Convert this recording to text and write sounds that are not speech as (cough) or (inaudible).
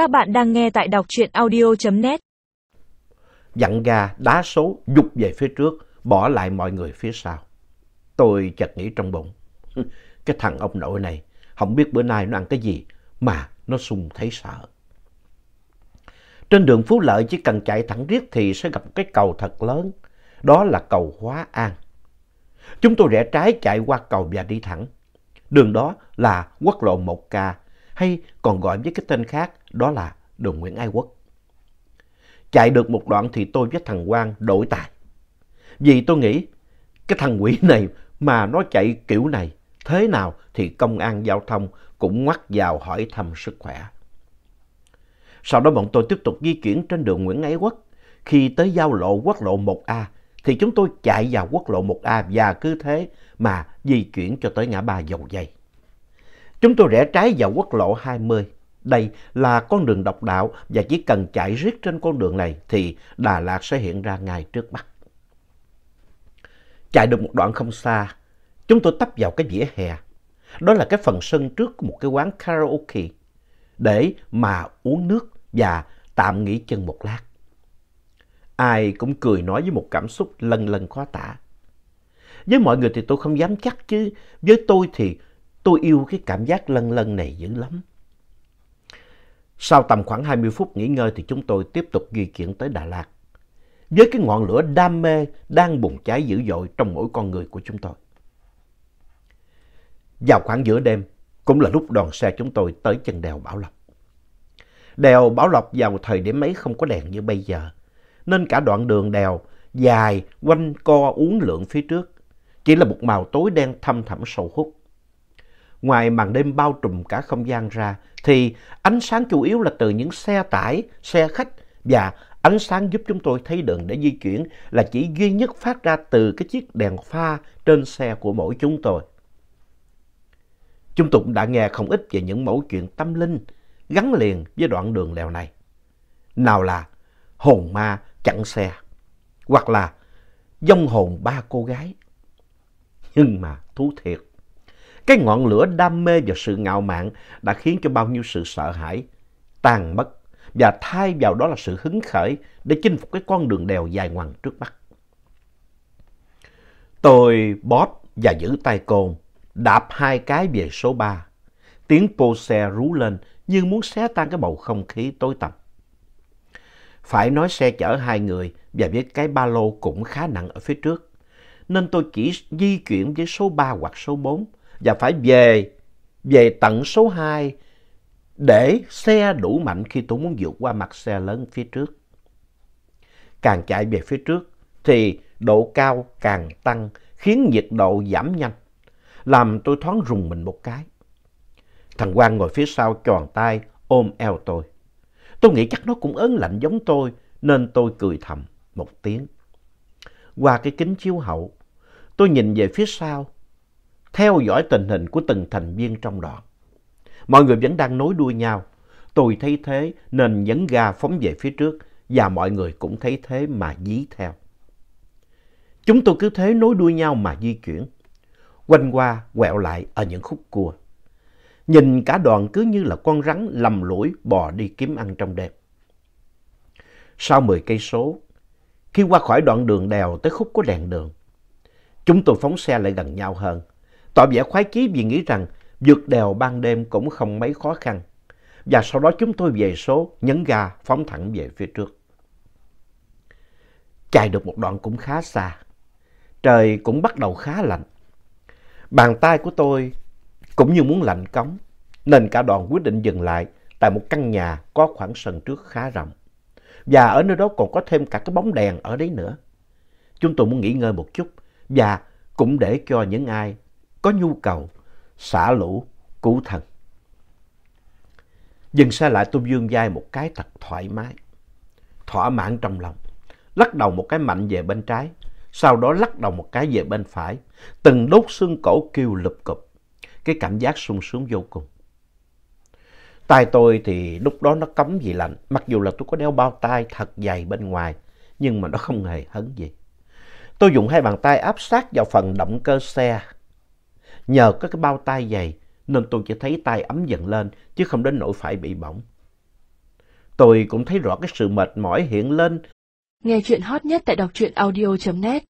Các bạn đang nghe tại đọc truyện audio.net. Dặn ga đá số dục về phía trước, bỏ lại mọi người phía sau. Tôi chợt nghĩ trong bụng, (laughs) cái thằng ông nội này không biết bữa nay nó ăn cái gì mà nó sung thấy sợ. Trên đường Phú Lợi chỉ cần chạy thẳng riết thì sẽ gặp một cái cầu thật lớn, đó là cầu Hóa An. Chúng tôi rẽ trái chạy qua cầu và đi thẳng. Đường đó là quốc lộ 1K hay còn gọi với cái tên khác, đó là đường Nguyễn Ái Quốc. Chạy được một đoạn thì tôi với thằng Quang đổi tài. Vì tôi nghĩ cái thằng quỷ (laughs) này mà nó chạy kiểu này, thế nào thì công an giao thông cũng ngoắt vào hỏi thăm sức khỏe. Sau đó bọn tôi tiếp tục di chuyển trên đường Nguyễn Ái Quốc. Khi tới giao lộ quốc lộ 1A thì chúng tôi chạy vào quốc lộ 1A và cứ thế mà di chuyển cho tới ngã ba dầu dây. Chúng tôi rẽ trái vào quốc lộ 20. Đây là con đường độc đạo và chỉ cần chạy riết trên con đường này thì Đà Lạt sẽ hiện ra ngay trước mắt. Chạy được một đoạn không xa, chúng tôi tấp vào cái vỉa hè. Đó là cái phần sân trước của một cái quán karaoke để mà uống nước và tạm nghỉ chân một lát. Ai cũng cười nói với một cảm xúc lần lần khó tả. Với mọi người thì tôi không dám chắc chứ với tôi thì tôi yêu cái cảm giác lân lân này dữ lắm. Sau tầm khoảng 20 phút nghỉ ngơi thì chúng tôi tiếp tục di chuyển tới Đà Lạt. Với cái ngọn lửa đam mê đang bùng cháy dữ dội trong mỗi con người của chúng tôi. Vào khoảng giữa đêm, cũng là lúc đoàn xe chúng tôi tới chân đèo Bảo Lộc. Đèo Bảo Lộc vào thời điểm ấy không có đèn như bây giờ, nên cả đoạn đường đèo dài quanh co uốn lượn phía trước, chỉ là một màu tối đen thâm thẳm sâu hút. Ngoài màn đêm bao trùm cả không gian ra, thì ánh sáng chủ yếu là từ những xe tải, xe khách và ánh sáng giúp chúng tôi thấy đường để di chuyển là chỉ duy nhất phát ra từ cái chiếc đèn pha trên xe của mỗi chúng tôi. Chúng tôi cũng đã nghe không ít về những mẫu chuyện tâm linh gắn liền với đoạn đường lèo này. Nào là hồn ma chặn xe, hoặc là dông hồn ba cô gái. Nhưng mà thú thiệt, cái ngọn lửa đam mê và sự ngạo mạn đã khiến cho bao nhiêu sự sợ hãi tan mất và thay vào đó là sự hứng khởi để chinh phục cái con đường đèo dài ngoằng trước mắt. Tôi bóp và giữ tay côn, đạp hai cái về số 3. Tiếng pô xe rú lên như muốn xé tan cái bầu không khí tối tăm. Phải nói xe chở hai người và với cái ba lô cũng khá nặng ở phía trước. Nên tôi chỉ di chuyển với số 3 hoặc số 4 và phải về, về tận số 2 để xe đủ mạnh khi tôi muốn vượt qua mặt xe lớn phía trước. Càng chạy về phía trước thì độ cao càng tăng khiến nhiệt độ giảm nhanh, làm tôi thoáng rùng mình một cái. Thằng Quang ngồi phía sau tròn tay ôm eo tôi. Tôi nghĩ chắc nó cũng ớn lạnh giống tôi nên tôi cười thầm một tiếng. Qua cái kính chiếu hậu, tôi nhìn về phía sau, theo dõi tình hình của từng thành viên trong đoàn. Mọi người vẫn đang nối đuôi nhau. Tôi thấy thế nên nhấn ga phóng về phía trước và mọi người cũng thấy thế mà dí theo. Chúng tôi cứ thế nối đuôi nhau mà di chuyển. Quanh qua, quẹo lại ở những khúc cua. Nhìn cả đoàn cứ như là con rắn lầm lũi bò đi kiếm ăn trong đêm. Sau 10 cây số, khi qua khỏi đoạn đường đèo tới khúc có đèn đường, chúng tôi phóng xe lại gần nhau hơn, tỏ vẻ khoái chí vì nghĩ rằng vượt đèo ban đêm cũng không mấy khó khăn. Và sau đó chúng tôi về số, nhấn ga, phóng thẳng về phía trước. Chạy được một đoạn cũng khá xa. Trời cũng bắt đầu khá lạnh. Bàn tay của tôi cũng như muốn lạnh cống, nên cả đoàn quyết định dừng lại tại một căn nhà có khoảng sân trước khá rộng. Và ở nơi đó còn có thêm cả cái bóng đèn ở đấy nữa. Chúng tôi muốn nghỉ ngơi một chút và cũng để cho những ai có nhu cầu xả lũ, cứu thần. Dừng xe lại tôi dương vai một cái thật thoải mái, thỏa mãn trong lòng. Lắc đầu một cái mạnh về bên trái, sau đó lắc đầu một cái về bên phải. Từng đốt xương cổ kêu lụp cụp. Cái cảm giác sung sướng vô cùng. tay tôi thì lúc đó nó cấm gì lạnh. Mặc dù là tôi có đeo bao tay thật dày bên ngoài, nhưng mà nó không hề hấn gì. Tôi dùng hai bàn tay áp sát vào phần động cơ xe Nhờ có cái bao tay dày, nên tôi chỉ thấy tay ấm dần lên, chứ không đến nỗi phải bị bỏng. Tôi cũng thấy rõ cái sự mệt mỏi hiện lên. Nghe chuyện hot nhất tại đọc truyện audio.net